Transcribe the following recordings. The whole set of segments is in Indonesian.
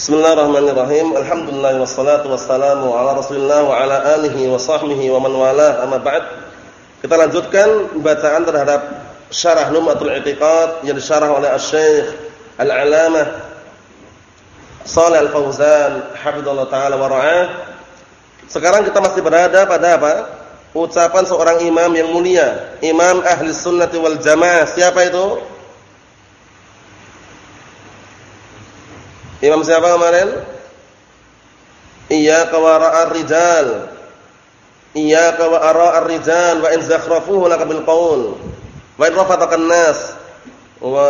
Bismillahirrahmanirrahim. Alhamdulillah wassalatu wassalamu ala Rasulillah wa ala alihi wa sahbihi wa man walah. Amma ba'd. Kita lanjutkan bacaan terhadap Syarah Lum'atul I'tiqad yang disyarah oleh Asy-Syaikh Al-'Alamah Shalih Al-Fauzan hafizallahu taala wa ra'ah. Sekarang kita masih berada pada apa? Ucapan seorang imam yang mulia, Imam Ahli Sunnati wal Jamaah. Siapa itu? Imam siapa kemarin? Iyyaka wa ra'ar rijal. Iyyaka wa ara'ar rijal wa in zakhrafuhu laka bil qaul. Wa in rafatakan nas. Wa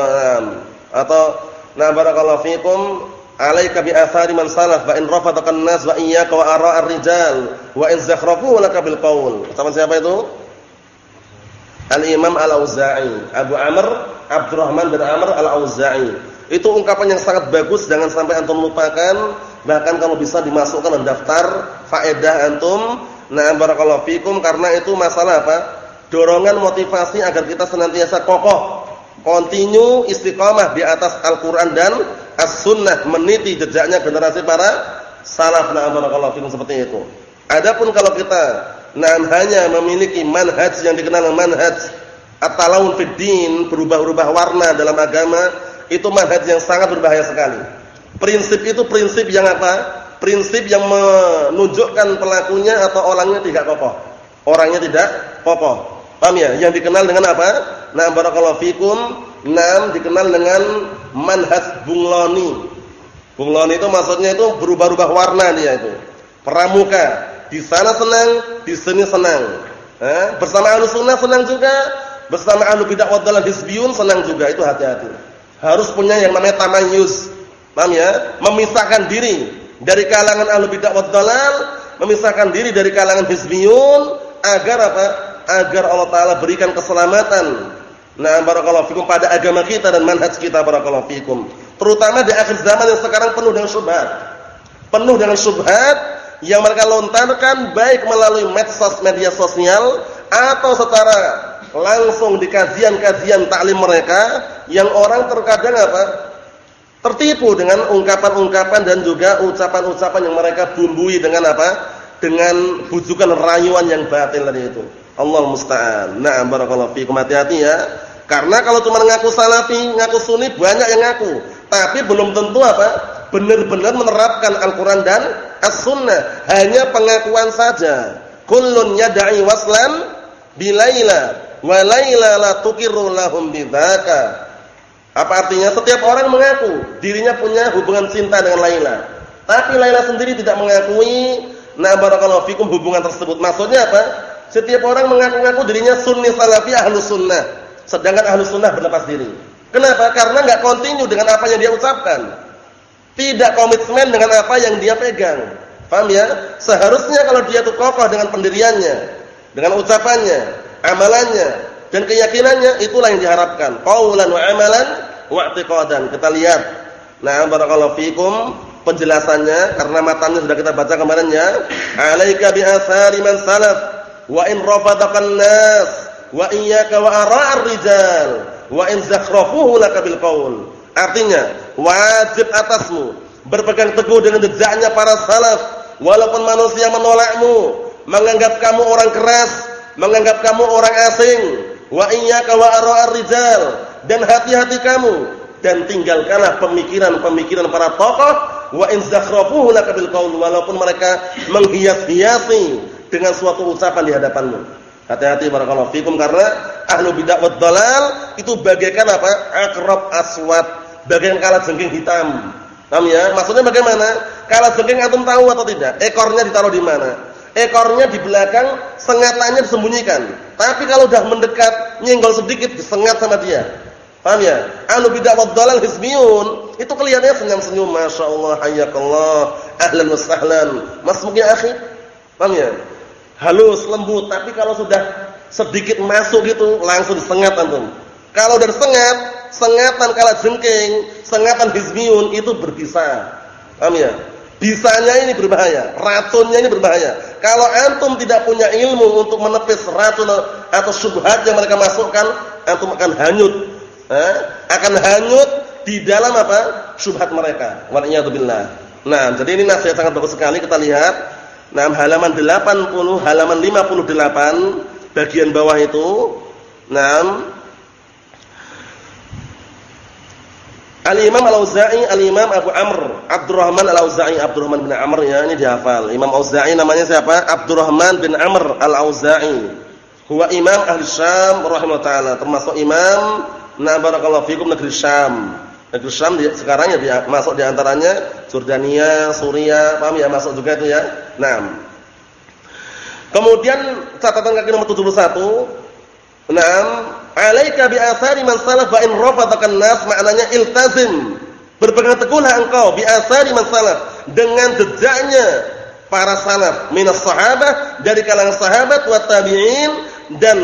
atau na barakallahu fikum alaika bi athari man salaf wa in rafatakan nas wa iyyaka wa ara'ar rijal wa in zakhrafuhu laka bil qaul. Sama siapa itu? Al-Imam Al-Auza'i, Abu Amr Abdurrahman bin Amr Al-Auza'i. Itu ungkapan yang sangat bagus, jangan sampai antum lupakan. Bahkan kalau bisa dimasukkan dalam daftar faedah antum. Nah, barakallahu fikum karena itu masalah apa? Dorongan motivasi agar kita senantiasa kokoh, continue istiqamah di atas Al-Qur'an dan As-Sunnah, meniti jejaknya generasi para salaf. Nah, barakallahu fikum seperti itu. Adapun kalau kita nah hanya memiliki manhaj yang dikenal manhaj at-talawun fid berubah-ubah warna dalam agama, itu manhaj yang sangat berbahaya sekali. Prinsip itu prinsip yang apa? Prinsip yang menunjukkan pelakunya atau orangnya tidak kokoh. Orangnya tidak kokoh. Paham ya? Yang dikenal dengan apa? Nah, barakallahu fikum. Nam dikenal dengan manhaj bungloni. Bungloni itu maksudnya itu berubah-ubah warna dia itu. Pramuka. Di sana senang, di sini senang. Eh, bersama ahlu sunnah senang juga, bersama ahlu bidah wa dalal senang juga. Itu hati-hati harus punya yang namanya tamayuz. Paham ya? Memisahkan diri dari kalangan ahlu bid'ah wad dalal, memisahkan diri dari kalangan hizbiyun agar apa? Agar Allah taala berikan keselamatan. Nah, barakallahu fikum pada agama kita dan manhaj kita barakallahu fikum. Terutama di akhir zaman yang sekarang penuh dengan syubhat. Penuh dengan syubhat yang mereka lontarkan baik melalui medsos media sosial atau secara langsung di kajian-kajian taklim mereka yang orang terkadang apa? tertipu dengan ungkapan-ungkapan dan juga ucapan-ucapan yang mereka bumbui dengan apa? dengan bujukan rayuan yang batil tadi itu. Allah musta'an. Nah, barakallahu fiikum hati-hati ya. Karena kalau cuma ngaku salafi, ngaku sunni banyak yang ngaku, tapi belum tentu apa? benar-benar menerapkan Al-Qur'an dan As-Sunnah. Hanya pengakuan saja. Kullun yad'i waslan bilaila wa laila la tuqirru lahum bidzaka. Apa artinya? Setiap orang mengaku dirinya punya hubungan cinta dengan Laila. Tapi Laila sendiri tidak mengakui na barakallahu fikum hubungan tersebut. Maksudnya apa? Setiap orang mengaku-ngaku dirinya sunni salafi ahlus sunnah. Sedangkan ahlus sunnah berlepas diri. Kenapa? Karena enggak kontinu dengan apa yang dia ucapkan. Tidak komitmen dengan apa yang dia pegang. Paham ya? Seharusnya kalau dia itu kokoh dengan pendiriannya, dengan ucapannya, amalannya dan keyakinannya itulah yang diharapkan. Qaulan wa amalan wa i'tiqadan. Kita lihat. Nah, barakallahu fikum penjelasannya karena matanya sudah kita baca kemarin ya. Alaika bi athari man salaf wa in rafadakan nas wa iyyaka wa ara'ar rijal wa in zakhrafuhu laka bil qaul. Artinya, wajib atasmu berpegang teguh dengan jejaknya para salaf walaupun manusia menolakmu, menganggap kamu orang keras, menganggap kamu orang asing. Wa iyyaka wa rijal dan hati-hati kamu. Dan tinggalkanlah pemikiran-pemikiran para tokoh. Wa in zakhrafuhu qaul walaupun mereka menghias-hiasi dengan suatu ucapan di hadapanmu. Hati-hati barakallahu fikum. Karena ahlu bid'ah wad dalal itu bagaikan apa? Akrab aswad. Bagaikan kala jengking hitam. Paham ya? Maksudnya bagaimana? Kala jengking antum tahu atau tidak? Ekornya ditaruh di mana ekornya di belakang, sengatannya disembunyikan. Tapi kalau sudah mendekat, nyenggol sedikit disengat sama dia. Paham ya? Anu bidah wa dhalal hismiyun, itu kelihatannya senyum-senyum, masyaallah, hayyakallah, ahlan wa sahlan. Mas mungkin akhi? Paham ya? Halus, lembut, tapi kalau sudah sedikit masuk gitu, langsung disengat antum. Kalau udah disengat, sengatan kala jengking, sengatan hismiyun itu berbisa. Paham ya? Bisanya ini berbahaya, racunnya ini berbahaya. Kalau antum tidak punya ilmu untuk menepis racun atau syubhat yang mereka masukkan, antum akan hanyut. Eh? Akan hanyut di dalam apa? syubhat mereka. Wa billah. Nah, jadi ini nasihat sangat bagus sekali kita lihat. Nah, halaman 80, halaman 58 bagian bawah itu. Nah, Al-Imam Al-Auza'i, Al-Imam Abu Amr, Abdurrahman Al-Auza'i, Abdurrahman bin Amr ya, ini dihafal. Imam Auza'i namanya siapa? Abdurrahman bin Amr Al-Auza'i. Huwa imam ahli Syam rahimahullah taala, termasuk imam na barakallahu fikum negeri Syam. Negeri Syam di, sekarang ya dia, masuk di antaranya Jordania, Suria, paham ya masuk juga itu ya. Naam. Kemudian catatan kaki nomor 71. Naam, alaika bi athari man salaf wa in rafatakan nas maknanya iltazim. Berpegang teguhlah engkau bi athari man salaf. Dengan jejaknya para salaf minas sahabah dari kalangan sahabat wa tabi'in dan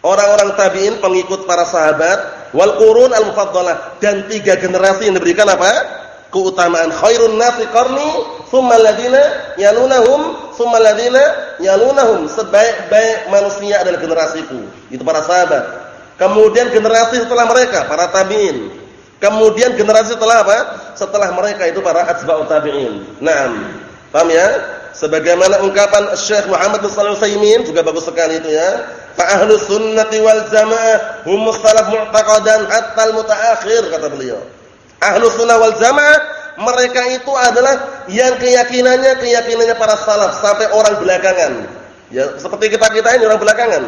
orang-orang tabi'in pengikut para sahabat wal qurun al mufaddalah dan tiga generasi yang diberikan apa? keutamaan khairun nasi qarni thumma alladziina yalunahum thumma alladziina yalunahum. Sebaik-baik manusia adalah generasiku. Itu para sahabat kemudian generasi setelah mereka para tabi'in. Kemudian generasi setelah apa? Setelah mereka itu para atba'ut tabi'in. Na'am. Paham ya? Sebagaimana ungkapan Syekh Muhammad bin Shalih Utsaimin juga bagus sekali itu ya. Fa ahlus sunnati wal jamaah hum salaf mu'taqadan hatta al mutaakhir kata beliau. Ahlus sunnah wal jamaah mereka itu adalah yang keyakinannya keyakinannya para salaf sampai orang belakangan. Ya seperti kita-kita ini orang belakangan.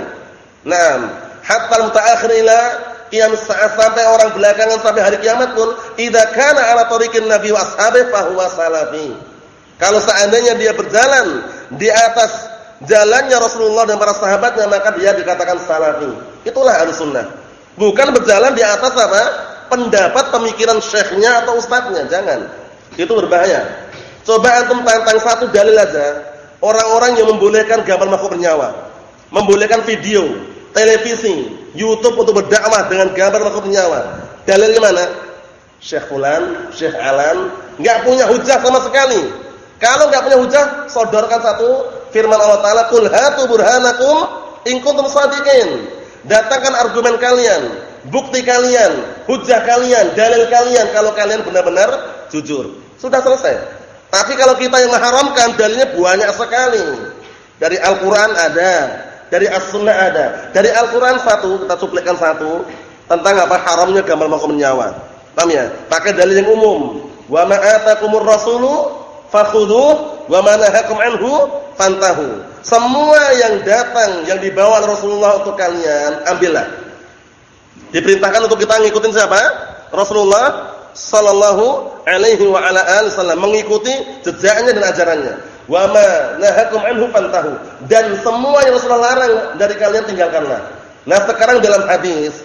Nah hatta mutaakhir ila qiyam sampai orang belakangan sampai hari kiamat pun idza kana ala tariqin nabi wa ashabi fa huwa salafi kalau seandainya dia berjalan di atas jalannya Rasulullah dan para sahabatnya maka dia dikatakan salafi. Itulah sunnah. Bukan berjalan di atas apa? pendapat pemikiran syekhnya atau ustadznya, jangan. Itu berbahaya. Coba antum tantang satu dalil aja. Orang-orang yang membolehkan gambar makhluk bernyawa, membolehkan video, televisi, YouTube untuk berdakwah dengan gambar makhluk bernyawa. Dalilnya mana? Syekh Fulan, Syekh Alan, enggak punya hujah sama sekali. Kalau enggak punya hujah, sodorkan satu firman Allah Taala, "Qul hatu burhanakum in kuntum shadiqin." Datangkan argumen kalian, bukti kalian, hujah kalian, dalil kalian kalau kalian benar-benar jujur. Sudah selesai. Tapi kalau kita yang mengharamkan, dalilnya banyak sekali. Dari Al-Qur'an ada, dari As-Sunnah ada. Dari Al-Qur'an satu, kita cuplikan satu tentang apa haramnya gambar makhluk nyawa. Paham ya? Pakai dalil yang umum. Wa ma atakumur rasulu fakhudhuh wa manahakum anhu fantahu. Semua yang datang yang dibawa Rasulullah untuk kalian ambillah. Diperintahkan untuk kita ngikutin siapa? Rasulullah sallallahu alaihi wa wasallam mengikuti jejaknya dan ajarannya. Wa ma nahakum anhu fantahu. Dan semua yang Rasulullah larang dari kalian tinggalkanlah. Nah, sekarang dalam hadis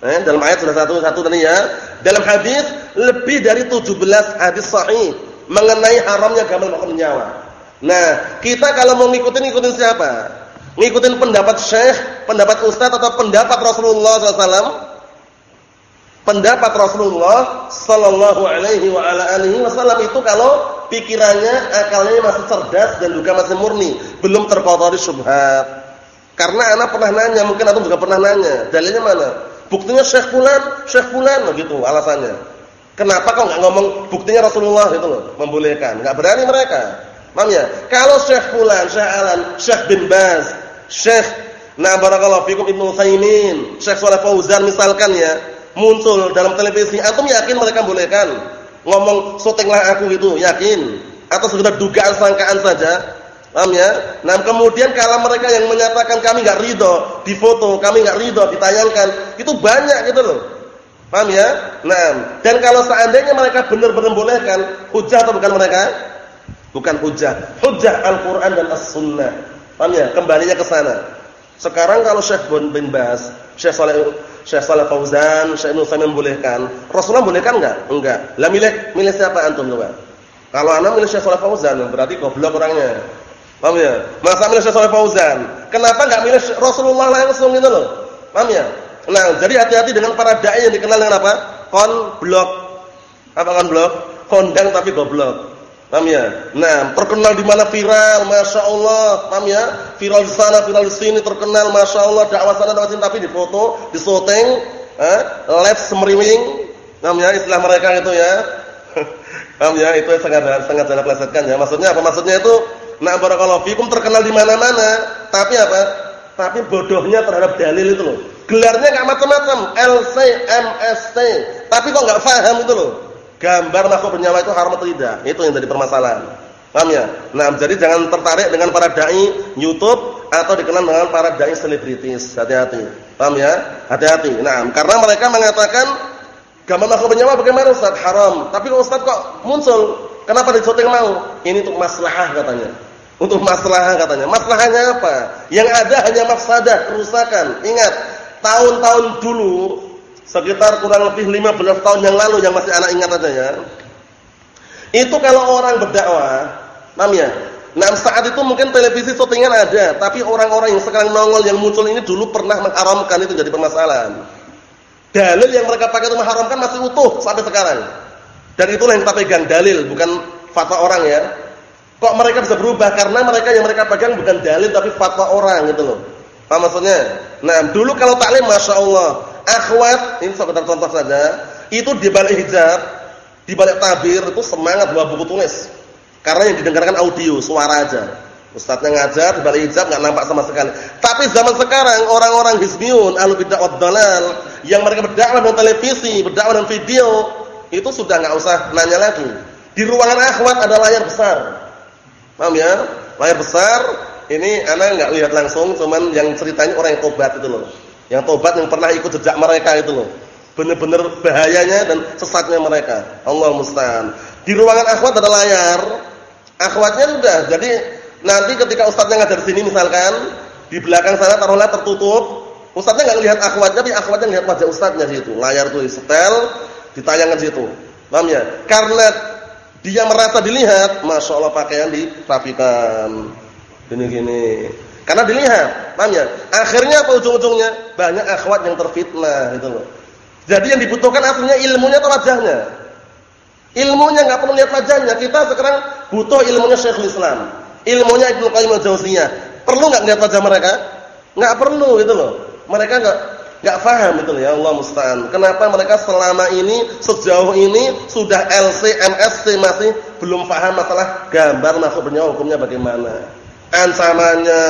eh, dalam ayat sudah satu satu tadi ya. Dalam hadis lebih dari 17 hadis sahih mengenai haramnya gambar makhluk nyawa. Nah, kita kalau mau ngikutin ngikutin siapa? Ngikutin pendapat syekh, pendapat ustaz atau pendapat Rasulullah SAW? Pendapat Rasulullah sallallahu alaihi wasallam itu kalau pikirannya, akalnya masih cerdas dan juga masih murni, belum terkotori syubhat. Karena anak pernah nanya, mungkin antum juga pernah nanya, dalilnya mana? Buktinya Syekh fulan, Syekh fulan begitu alasannya. Kenapa kok enggak ngomong buktinya Rasulullah itu loh, membolehkan. Enggak berani mereka. Paham ya? Kalau Syekh fulan, Syekh Alan, Syekh bin Baz, Syekh Na barakallahu fikum Ibnu Utsaimin, Syekh Shalih Fauzan misalkan ya, muncul dalam televisi, antum yakin mereka bolehkan? Ngomong syutinglah aku itu, yakin? Atau sekedar dugaan sangkaan saja? Paham ya? Nah, kemudian kalau mereka yang menyatakan kami enggak ridho, difoto, kami enggak ridho, ditayangkan, itu banyak gitu loh. Paham ya? Nah, dan kalau seandainya mereka benar-benar bolehkan, hujah atau bukan mereka? Bukan hujah. Hujah Al-Qur'an dan As-Sunnah. Paham ya? Kembalinya ke sana. Sekarang kalau Syekh bin Bas, Syekh Saleh Syekh Saleh Fauzan, Syekh Ibnu membolehkan, Rasulullah bolehkan enggak? Enggak. Lah milih milih siapa antum coba? Kalau anak milih Syekh Saleh Fauzan, berarti goblok orangnya. Paham ya? Masa milih Syekh Saleh Fauzan? Kenapa enggak milih Rasulullah langsung gitu loh? Paham ya? Nah, jadi hati-hati dengan para dai yang dikenal dengan apa? Konblok. Apa konblok? Kondang tapi goblok. Paham ya? Nah, terkenal di mana viral, Masya Allah. Paham ya? Viral di sana, viral di sini, terkenal, Masya Allah. Dakwah sana, dakwah sini, tapi di foto, di syuting, eh, live semriwing. Namanya istilah mereka itu ya. Paham ya? Itu sangat sangat sangat plesetkan ya. Maksudnya apa? Maksudnya itu nah barakallahu fikum terkenal di mana-mana, tapi apa? Tapi bodohnya terhadap dalil itu loh. Gelarnya enggak macam-macam, LC, MST, tapi kok enggak paham itu loh. Gambar makhluk bernyawa itu haram atau tidak? Itu yang jadi permasalahan. Paham ya? Nah, jadi jangan tertarik dengan para dai YouTube atau dikenal dengan para dai selebritis. Hati-hati. Paham ya? Hati-hati. Nah, karena mereka mengatakan gambar makhluk bernyawa bagaimana Ustaz? Haram. Tapi Ustaz kok muncul? Kenapa di syuting mau? Ini untuk maslahah katanya. Untuk maslahah katanya. Maslahahnya apa? Yang ada hanya mafsadah, kerusakan. Ingat, tahun-tahun dulu sekitar kurang lebih 15 tahun yang lalu yang masih anak ingat aja ya. Itu kalau orang berdakwah, namanya. Nah, saat itu mungkin televisi syutingan ada, tapi orang-orang yang sekarang nongol yang muncul ini dulu pernah mengharamkan itu jadi permasalahan. Dalil yang mereka pakai itu mengharamkan masih utuh sampai sekarang. Dan itulah yang kita pegang dalil, bukan fatwa orang ya. Kok mereka bisa berubah karena mereka yang mereka pegang bukan dalil tapi fatwa orang gitu loh. Apa maksudnya? Nah, dulu kalau taklim Masya Allah akhwat, ini sekedar contoh saja, itu di balik hijab, di balik tabir itu semangat bawa buku tulis. Karena yang didengarkan audio, suara aja. Ustaznya ngajar di balik hijab enggak nampak sama sekali. Tapi zaman sekarang orang-orang hizbiyun, ahlu bid'ah dalal yang mereka berdakwah dengan televisi, berdakwah dengan video, itu sudah enggak usah nanya lagi. Di ruangan akhwat ada layar besar. Paham ya? Layar besar, ini anak enggak lihat langsung, cuman yang ceritanya orang yang tobat itu loh. Yang tobat yang pernah ikut jejak mereka itu loh. Benar-benar bahayanya dan sesatnya mereka. Allah musta'an. Di ruangan akhwat ada layar. Akhwatnya sudah. Jadi nanti ketika ustaznya ngajar sini misalkan, di belakang sana taruhlah tertutup. Ustaznya enggak lihat akhwatnya, tapi akhwatnya lihat wajah ustaznya situ. Layar tuh setel, ditayangkan situ. Paham ya? Karena dia merasa dilihat, Masya Allah pakaian dirapikan. Gini-gini. Karena dilihat, paham ya? Akhirnya apa ujung-ujungnya? Banyak akhwat yang terfitnah gitu loh. Jadi yang dibutuhkan aslinya ilmunya atau wajahnya? Ilmunya enggak perlu lihat wajahnya. Kita sekarang butuh ilmunya Syekhul Islam. Ilmunya Ibnu Qayyim al-Jauziyah. Perlu enggak lihat wajah mereka? Enggak perlu gitu loh. Mereka enggak enggak paham itu loh ya Allah musta'an. Kenapa mereka selama ini sejauh ini sudah LC, MSc masih belum paham masalah gambar makhluk bernyawa hukumnya bagaimana? Ancamannya,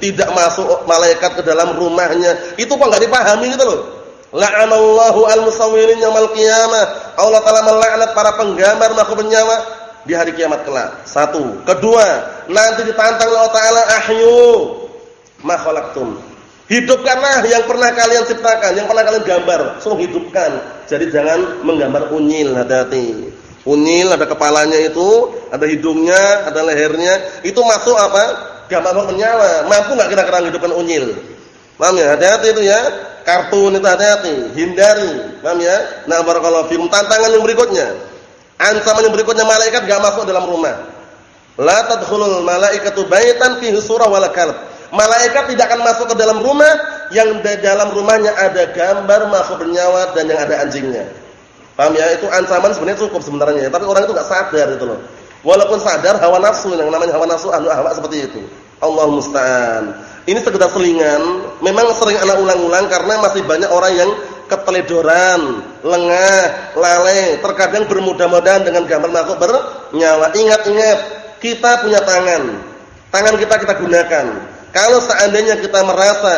tidak masuk malaikat ke dalam rumahnya. Itu kok enggak dipahami gitu loh. La'anallahu al-musawwirin yaumil qiyamah. Allah Taala melaknat para penggambar makhluk bernyawa di hari kiamat kelak. Satu. Kedua, nanti ditantang Allah Taala ahyu ma khalaqtum. Hidupkanlah yang pernah kalian ciptakan, yang pernah kalian gambar, sungguh hidupkan. Jadi jangan menggambar unyil, hati-hati. Unyil ada kepalanya itu, ada hidungnya, ada lehernya. Itu masuk apa? Gambar menyala. Mampu enggak kira-kira hidupkan unyil? Paham ya? Hati-hati itu ya. Kartun itu hati-hati, hindari. Paham ya? Nah, barakallahu fikum. Tantangan yang berikutnya. Ancaman yang berikutnya malaikat enggak masuk dalam rumah. La tadkhulul malaikatu baitan fihi surah wala kalb. Malaikat tidak akan masuk ke dalam rumah yang di dalam rumahnya ada gambar makhluk bernyawa dan yang ada anjingnya. Paham ya? Itu ancaman sebenarnya cukup sebenarnya, tapi orang itu enggak sadar itu loh. Walaupun sadar hawa nafsu yang namanya hawa nafsu ahlu ahwa seperti itu. Allah musta'an. Ini sekedar selingan, memang sering anak ulang-ulang karena masih banyak orang yang keteledoran, lengah, lalai, terkadang bermudah-mudahan dengan gambar makhluk bernyawa. Ingat-ingat, kita punya tangan. Tangan kita kita gunakan. Kalau seandainya kita merasa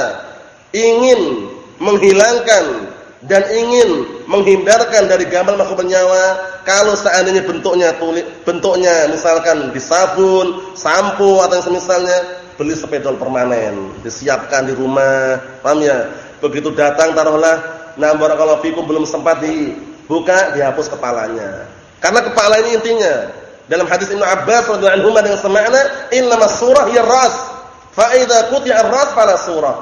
ingin menghilangkan dan ingin menghindarkan dari gambar makhluk bernyawa kalau seandainya bentuknya tulis bentuknya misalkan di sabun, sampo atau yang semisalnya beli spidol permanen disiapkan di rumah paham ya? Begitu datang taruhlah nah barakallahu fikum belum sempat dibuka dihapus kepalanya. Karena kepala ini intinya dalam hadis Ibnu Abbas radhiyallahu anhu dengan semakna innamas surah hiya ras fa idza quti'a ar-ras fala surah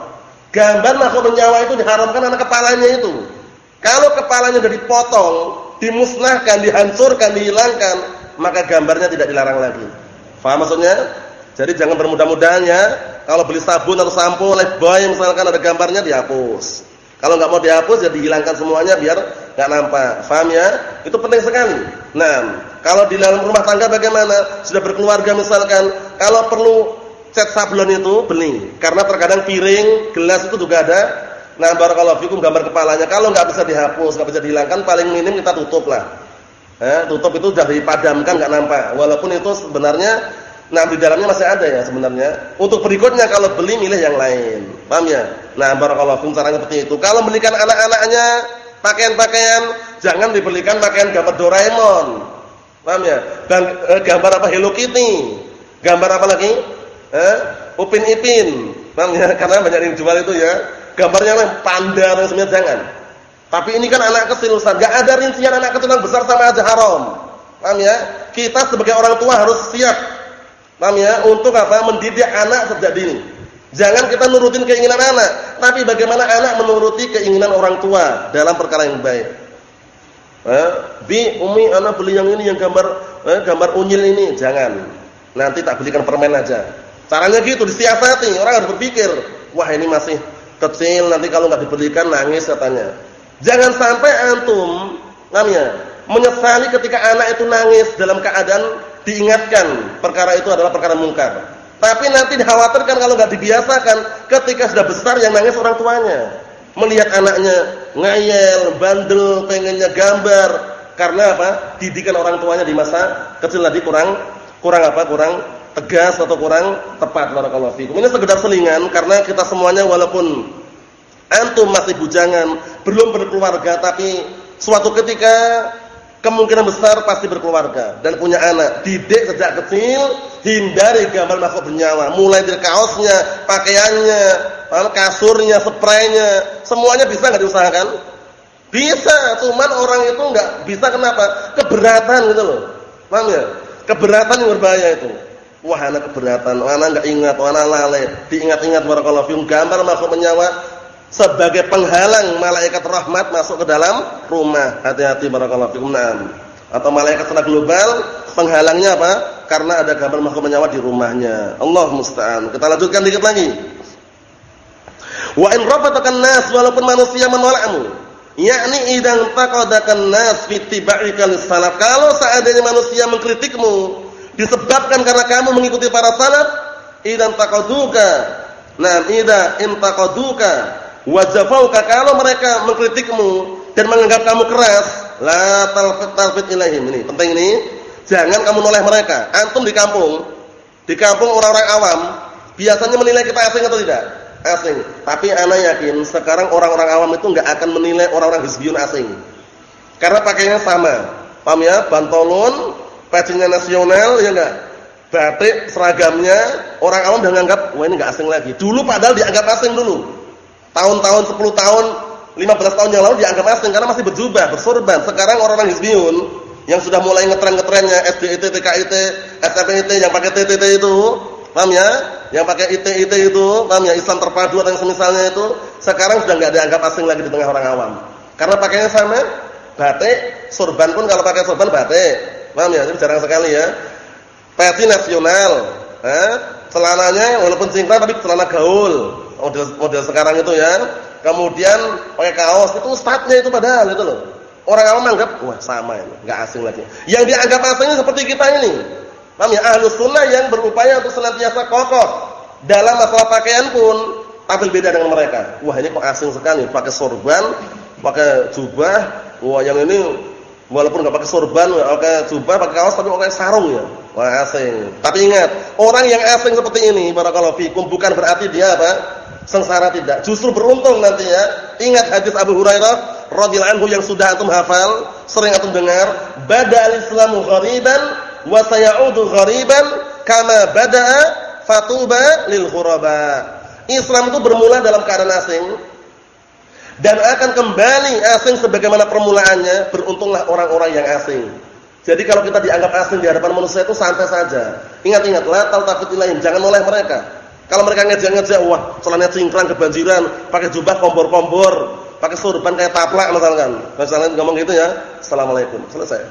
Gambar makhluk bernyawa itu diharamkan karena kepalanya itu. Kalau kepalanya sudah dipotong, dimusnahkan, dihancurkan, dihilangkan, maka gambarnya tidak dilarang lagi. Faham maksudnya? Jadi jangan bermudah-mudahan ya. Kalau beli sabun atau sampo Lifebuoy misalkan ada gambarnya dihapus. Kalau nggak mau dihapus ya dihilangkan semuanya biar nggak nampak. Faham ya? Itu penting sekali. Nah, kalau di dalam rumah tangga bagaimana? Sudah berkeluarga misalkan, kalau perlu cat sablon itu beli karena terkadang piring, gelas itu juga ada Nah, barakallahu fikum gambar kepalanya kalau nggak bisa dihapus, nggak bisa dihilangkan, paling minim kita tutup lah. Eh, tutup itu sudah dipadamkan nggak nampak. Walaupun itu sebenarnya nah di dalamnya masih ada ya sebenarnya. Untuk berikutnya kalau beli milih yang lain. Paham ya? Nah, barakallahu fikum caranya seperti itu. Kalau belikan anak-anaknya pakaian-pakaian, jangan dibelikan pakaian gambar Doraemon. Paham ya? Eh, gambar apa Hello Kitty. Gambar apa lagi? Eh, Upin Ipin. Paham ya? Karena banyak yang jual itu ya. Gambarnya panda dan semuanya jangan. Tapi ini kan anak kecil Ustaz, enggak ada rincian anak kecil yang besar sama aja haram. Paham ya? Kita sebagai orang tua harus siap. Paham ya? Untuk apa? Mendidik anak sejak dini. Jangan kita nurutin keinginan anak, tapi bagaimana anak menuruti keinginan orang tua dalam perkara yang baik. Eh, bi, Umi, anak beli yang ini yang gambar eh, gambar unyil ini, jangan. Nanti tak belikan permen aja. Caranya gitu, disiasati. Orang harus berpikir, wah ini masih kecil, nanti kalau nggak dibelikan nangis katanya. Jangan sampai antum namanya menyesali ketika anak itu nangis dalam keadaan diingatkan perkara itu adalah perkara mungkar. Tapi nanti dikhawatirkan kalau nggak dibiasakan ketika sudah besar yang nangis orang tuanya. Melihat anaknya ngayel, bandel, pengennya gambar karena apa? Didikan orang tuanya di masa kecil tadi kurang kurang apa? Kurang tegas atau kurang tepat barakallahu fikum. Ini sekedar selingan karena kita semuanya walaupun antum masih bujangan, belum berkeluarga tapi suatu ketika kemungkinan besar pasti berkeluarga dan punya anak. Didik sejak kecil, hindari gambar makhluk bernyawa, mulai dari kaosnya, pakaiannya, kasurnya, spraynya, semuanya bisa nggak diusahakan? Bisa, cuman orang itu nggak bisa kenapa? Keberatan gitu loh. Paham ya? Keberatan yang berbahaya itu. Wah, anak keberatan, anak nggak ingat, anak lalai. Diingat-ingat barakallahu fium gambar makhluk bernyawa sebagai penghalang malaikat rahmat masuk ke dalam rumah. Hati-hati barakallahu fikum. Naam. Atau malaikat secara global penghalangnya apa? Karena ada gambar makhluk menyawa di rumahnya. Allah musta'an. Kita lanjutkan dikit lagi. Wa in rafatakan nas walaupun manusia menolakmu. Yakni idan taqadakan nas fi tiba'ika salaf. Kalau seandainya manusia mengkritikmu disebabkan karena kamu mengikuti para salaf, idan taqaduka. Nah, idza intaqaduka wajafauka kalau mereka mengkritikmu dan menganggap kamu keras, la talfit ilaihim ini. Penting ini, jangan kamu noleh mereka. Antum di kampung, di kampung orang-orang awam biasanya menilai kita asing atau tidak? Asing. Tapi ana yakin sekarang orang-orang awam itu enggak akan menilai orang-orang hizbiyun asing. Karena pakainya sama. Paham ya? Bantolon, pacinya nasional ya enggak? Batik seragamnya orang awam udah nganggap wah ini enggak asing lagi. Dulu padahal dianggap asing dulu. Tahun-tahun 10 tahun, 15 tahun yang lalu dianggap asing karena masih berjubah, bersorban. Sekarang orang-orang hizbiyun yang sudah mulai ngetren-ngetrennya SDIT, TKIT, STPIT yang pakai TTT itu, paham ya? Yang pakai IT-IT itu, paham ya? Islam terpadu atau yang semisalnya itu, sekarang sudah enggak dianggap asing lagi di tengah orang awam. Karena pakainya sama, batik, sorban pun kalau pakai sorban batik. Paham ya? Ini jarang sekali ya. Peti nasional, eh? celananya walaupun singkat tapi celana gaul model model sekarang itu ya. Kemudian pakai kaos itu ustadznya itu padahal itu loh. Orang awam menganggap wah sama ini, enggak asing lagi. Yang dianggap asingnya seperti kita ini. Paham ya? Ahlus sunnah yang berupaya untuk senantiasa kokoh dalam masalah pakaian pun tampil beda dengan mereka. Wah, ini kok asing sekali pakai sorban, pakai jubah. Wah, yang ini walaupun enggak pakai sorban, pakai jubah, pakai kaos tapi pakai sarung ya. Wah, asing. Tapi ingat, orang yang asing seperti ini barakallahu fikum bukan berarti dia apa? sengsara tidak. Justru beruntung nantinya. Ingat hadis Abu Hurairah radhiyallahu anhu yang sudah antum hafal, sering antum dengar, badal islamu ghariban wa sayaudu ghariban kama bada'a fatuba lil ghuraba. Islam itu bermula dalam keadaan asing dan akan kembali asing sebagaimana permulaannya. Beruntunglah orang-orang yang asing. Jadi kalau kita dianggap asing di hadapan manusia itu santai saja. Ingat-ingat, la taltafit ilaihim, jangan oleh mereka. Kalau mereka ngejek-ngejek, wah, celananya cingkrang kebanjiran, pakai jubah kompor-kompor, pakai sorban kayak taplak misalkan. Misalnya ngomong gitu ya, Assalamualaikum. Selesai.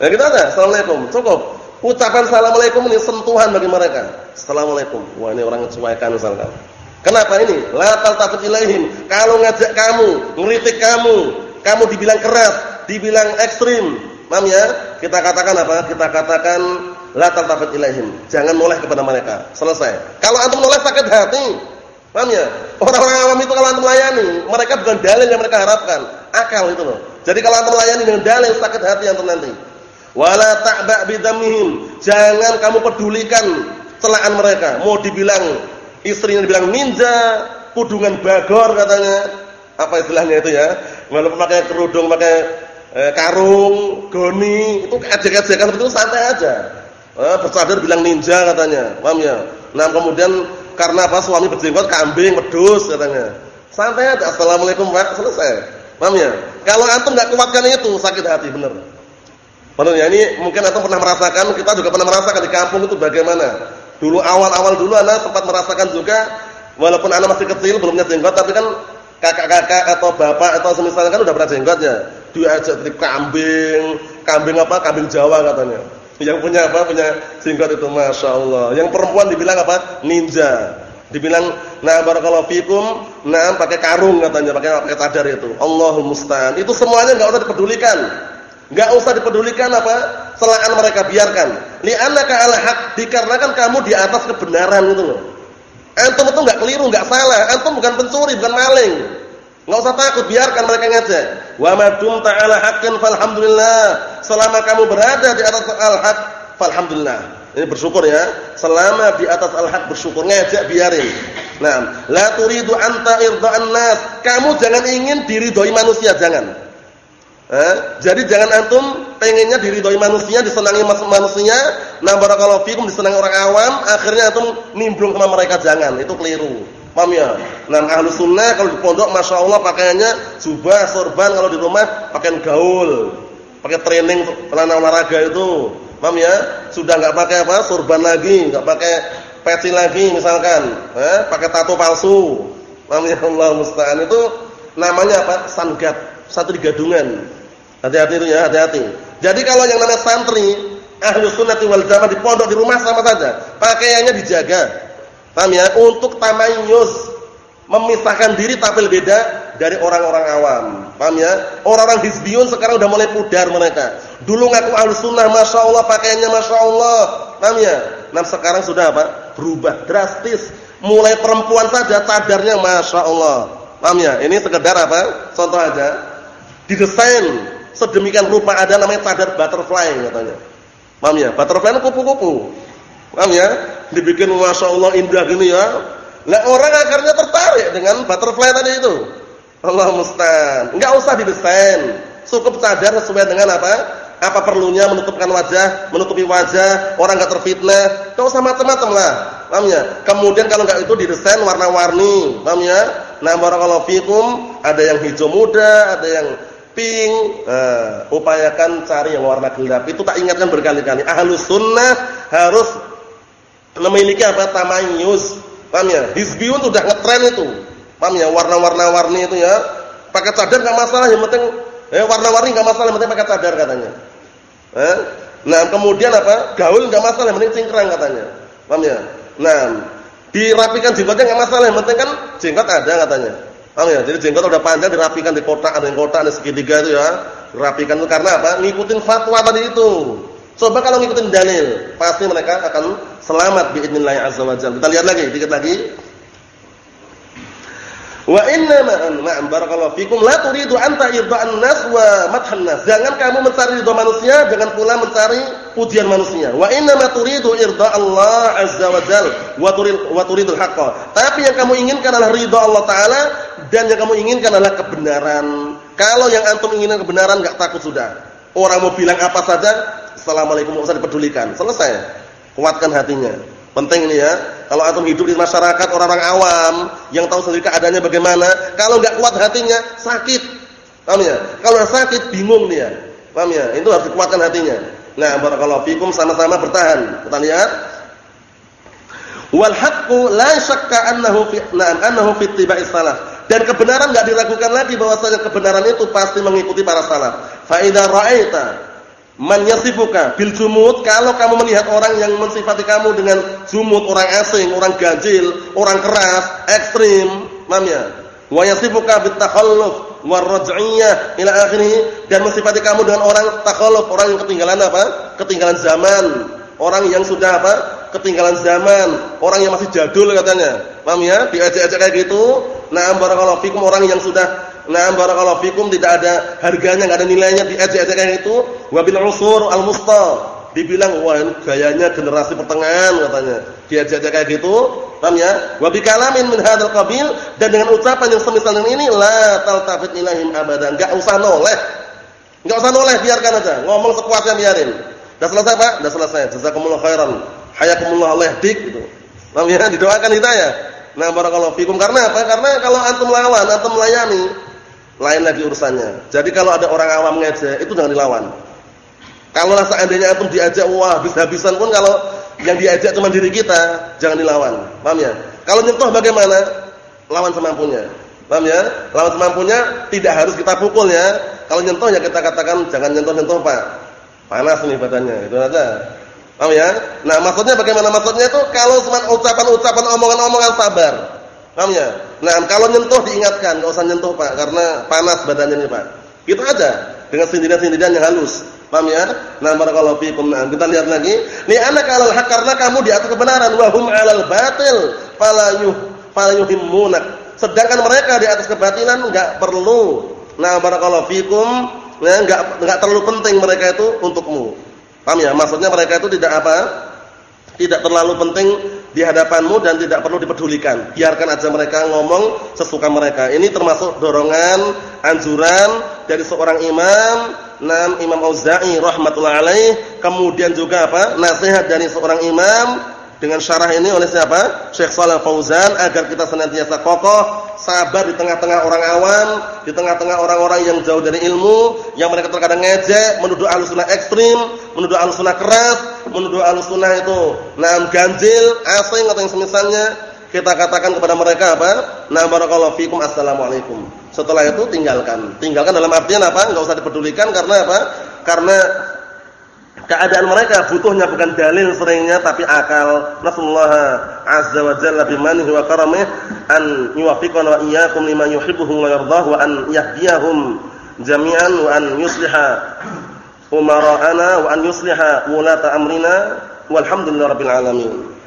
Ya kita ada, Assalamualaikum. Cukup. Ucapan Assalamualaikum ini sentuhan bagi mereka. Assalamualaikum. Wah, ini orang cuekan misalkan. Kenapa ini? La taltafit ilaihim. Kalau ngajak kamu, ngeritik kamu, kamu dibilang keras, dibilang ekstrim. Mam ya? Kita katakan apa? Kita katakan la taltafit ilaihim. Jangan noleh kepada mereka. Selesai. Kalau antum noleh sakit hati. Paham ya? Orang-orang awam itu kalau antum layani, mereka bukan dalil yang mereka harapkan, akal itu loh. Jadi kalau antum layani dengan dalil sakit hati antum nanti. Wala ta'ba bidamihim. Jangan kamu pedulikan celaan mereka. Mau dibilang istrinya dibilang ninja, kudungan bagor katanya. Apa istilahnya itu ya? Walaupun pakai kerudung, pakai eh, karung, goni, itu ejek-ejekan itu santai aja. Eh, bersadar bilang ninja katanya. Paham ya? Nah, kemudian karena apa? Suami berjenggot kambing, wedus katanya. Santai aja. Assalamualaikum, Pak. Selesai. Paham ya? Kalau antum enggak kuatkan itu sakit hati bener. Benar ya? Ini mungkin antum pernah merasakan, kita juga pernah merasakan di kampung itu bagaimana. Dulu awal-awal dulu anak sempat merasakan juga walaupun anak masih kecil belum punya jenggot tapi kan kakak-kakak atau bapak atau semisalnya kan udah pernah jenggot ya. Dia ajak trip kambing, kambing apa? Kambing Jawa katanya. Yang punya apa? Punya jenggot itu Masya Allah. Yang perempuan dibilang apa? Ninja. Dibilang, nah barakallahu fikum, nah pakai karung katanya, pakai pakai cadar itu. Allahul musta'an. Itu semuanya enggak usah dipedulikan. Enggak usah dipedulikan apa? Celaan mereka biarkan. Li'annaka 'ala haq, dikarenakan kamu di atas kebenaran itu loh. Antum itu enggak keliru, enggak salah. Antum bukan pencuri, bukan maling. Enggak usah takut, biarkan mereka ngajak. Wa ma dumta 'ala haqqin falhamdulillah. Selama kamu berada di atas al-haq, falhamdulillah. Ini bersyukur ya. Selama di atas al-haq bersyukur, ngajak biarin. Nah, la turidu anta irda'an nas. Kamu jangan ingin diridhoi manusia, jangan. Eh? Jadi jangan antum pengennya diridhoi manusia, disenangi manusia, nah barakallahu fikum disenangi orang awam, akhirnya antum nimbrung sama mereka jangan, itu keliru. Paham ya? Nah, ahlu sunnah kalau di pondok Masya Allah pakaiannya jubah, sorban, kalau di rumah pakaian gaul. Pakai training celana olahraga itu. Paham ya? Sudah enggak pakai apa? Sorban lagi, enggak pakai peci lagi misalkan, eh? pakai tato palsu. Paham ya Allah musta'an itu namanya apa? Sangat satu digadungan. Hati-hati itu ya, hati-hati. Jadi kalau yang namanya santri, ahlu sunnati wal jamaah di pondok di rumah sama saja. Pakaiannya dijaga. Paham ya? Untuk tamayus memisahkan diri tampil beda dari orang-orang awam. Paham ya? Orang-orang hizbiyun sekarang udah mulai pudar mereka. Dulu ngaku ahlu sunnah, masya Allah pakaiannya masya Allah. Paham ya? Nah sekarang sudah apa? Berubah drastis. Mulai perempuan saja cadarnya masya Allah. Paham ya? Ini sekedar apa? Contoh aja. Didesain sedemikian rupa ada namanya cadar butterfly katanya. Paham ya? Butterfly itu kupu-kupu. Paham ya? Dibikin Masya Allah indah gini ya. Nah orang akhirnya tertarik dengan butterfly tadi itu. Allah musta'an. Enggak usah didesain. Cukup cadar sesuai dengan apa? Apa perlunya menutupkan wajah, menutupi wajah, orang enggak terfitnah. Enggak usah macam-macam lah. Paham ya? Kemudian kalau enggak itu didesain warna-warni. Paham ya? Nah, barakallahu fikum, ada yang hijau muda, ada yang pink, uh, upayakan cari yang warna gelap. Itu tak ingatkan berkali-kali. Ahlus sunnah harus memiliki apa? Tamayus. Paham ya? Sudah ngetren itu. Paham ya? Warna-warna-warni itu ya. Pakai cadar enggak masalah, yang penting eh warna-warni enggak masalah, yang penting pakai cadar katanya. Eh? Nah, kemudian apa? Gaul enggak masalah, yang penting cingkrang katanya. Paham ya? Nah, dirapikan jenggotnya enggak masalah, yang penting kan jenggot ada katanya. Paham ya? Jadi jenggot udah panjang dirapikan di kotak, ada yang kotak, ada segitiga itu ya. Dirapikan itu karena apa? Ngikutin fatwa tadi itu. Coba kalau ngikutin dalil, pasti mereka akan selamat biidznillah azza wajalla. Kita lihat lagi, dikit lagi. Wa inna ma'an barakallahu fikum la turidu an ta'idha'an nas wa madhan nas. Jangan kamu mencari ridha manusia, jangan pula mencari pujian manusia. Wa inna ma turidu irda Allah azza wa jal wa turid wa turidul haqqa. Tapi yang kamu inginkan adalah ridha Allah taala dan yang kamu inginkan adalah kebenaran. Kalau yang antum inginkan kebenaran enggak takut sudah. Orang mau bilang apa saja, assalamualaikum enggak usah dipedulikan. Selesai. Kuatkan hatinya. Penting ini ya. Kalau antum hidup di masyarakat orang-orang awam yang tahu sendiri keadaannya bagaimana, kalau enggak kuat hatinya, sakit. Paham ya? Kalau sakit bingung dia. Paham ya? Itu harus dikuatkan hatinya. Nah, barakallahu fikum sama-sama bertahan. Kita lihat. Wal haqqu la syakka annahu fi na'am annahu fi ittiba'is salaf. Dan kebenaran enggak diragukan lagi bahwasanya kebenaran itu pasti mengikuti para salaf. Fa idza ra'aita Man bil jumud kalau kamu melihat orang yang mensifati kamu dengan jumud, orang asing, orang ganjil, orang keras, ekstrim, paham ya? Wa yasifuka bit takhalluf war raj'iyah ila akhirih dan mensifati kamu dengan orang takhalluf, orang yang ketinggalan apa? Ketinggalan zaman, orang yang sudah apa? Ketinggalan zaman, orang yang masih jadul katanya. Paham ya? Diajak-ajak kayak gitu. Nah, barakallahu fikum orang yang sudah nah barakallahu fikum tidak ada harganya, enggak ada nilainya diajak-ajak kayak gitu. Wa bil usur al musta. Dibilang wah ini gayanya generasi pertengahan katanya. Diajak-ajak kayak gitu. Paham ya? Wa bi kalamin min hadzal qabil dan dengan ucapan yang semisal dengan ini la taltafit ilaihim abadan. Enggak usah noleh. Enggak usah noleh, biarkan aja. Ngomong sepuasnya biarin. Sudah selesai, Pak? Sudah selesai. Jazakumullah khairan. Hayakumullah Allah dik gitu. Paham ya? Didoakan hidayah. Nah, barakallahu fikum. Karena apa? Karena kalau antum lawan, antum melayani, lain lagi urusannya. Jadi kalau ada orang awam ngejek, itu jangan dilawan. Kalau seandainya antum diajak wah habis-habisan pun kalau yang diajak cuma diri kita, jangan dilawan. Paham ya? Kalau nyentuh bagaimana? Lawan semampunya. Paham ya? Lawan semampunya tidak harus kita pukul ya. Kalau nyentuh ya kita katakan jangan nyentuh-nyentuh, Pak. Panas nih badannya. Itu aja. Paham ya? Nah, maksudnya bagaimana maksudnya itu kalau cuma ucapan-ucapan omongan-omongan sabar. Paham ya? Nah, kalau nyentuh diingatkan, enggak usah nyentuh, Pak, karena panas badannya Pak. Gitu aja. Dengan sindiran-sindiran yang halus. Paham ya? Nah, barakallahu fiikum. Nah, kita lihat lagi. Ni anak alal haq karena kamu di atas kebenaran wa hum 'alal batil fala yuh fala yuhimmunak. Sedangkan mereka di atas kebatilan enggak perlu. Nah, barakallahu fiikum. Ya, enggak enggak terlalu penting mereka itu untukmu. Paham ya? Maksudnya mereka itu tidak apa? Tidak terlalu penting di hadapanmu dan tidak perlu dipedulikan. Biarkan aja mereka ngomong sesuka mereka. Ini termasuk dorongan, anjuran dari seorang imam, Nam Imam Auza'i rahmatullah alaih, kemudian juga apa? Nasihat dari seorang imam dengan syarah ini oleh siapa? Syekh Shalal Fauzan agar kita senantiasa kokoh, sabar di tengah-tengah orang awam, di tengah-tengah orang-orang yang jauh dari ilmu, yang mereka terkadang ngejek, menuduh alusunah ekstrim, menuduh alusunah keras, menuduh alusunah itu naam ganjil, asing atau yang semisalnya. Kita katakan kepada mereka apa? Na barakallahu fikum assalamualaikum. Setelah itu tinggalkan. Tinggalkan dalam artian apa? Enggak usah dipedulikan karena apa? Karena keadaan mereka butuhnya bukan dalil seringnya tapi akal. Nasallahu azza wa jalla bimanihi wa karamih an yuwaffiqana wa iyyakum lima yuhibbuhu wa yardah wa an yahdiyahum jami'an wa an yusliha umara'ana wa an yusliha wulata amrina walhamdulillahirabbil alamin.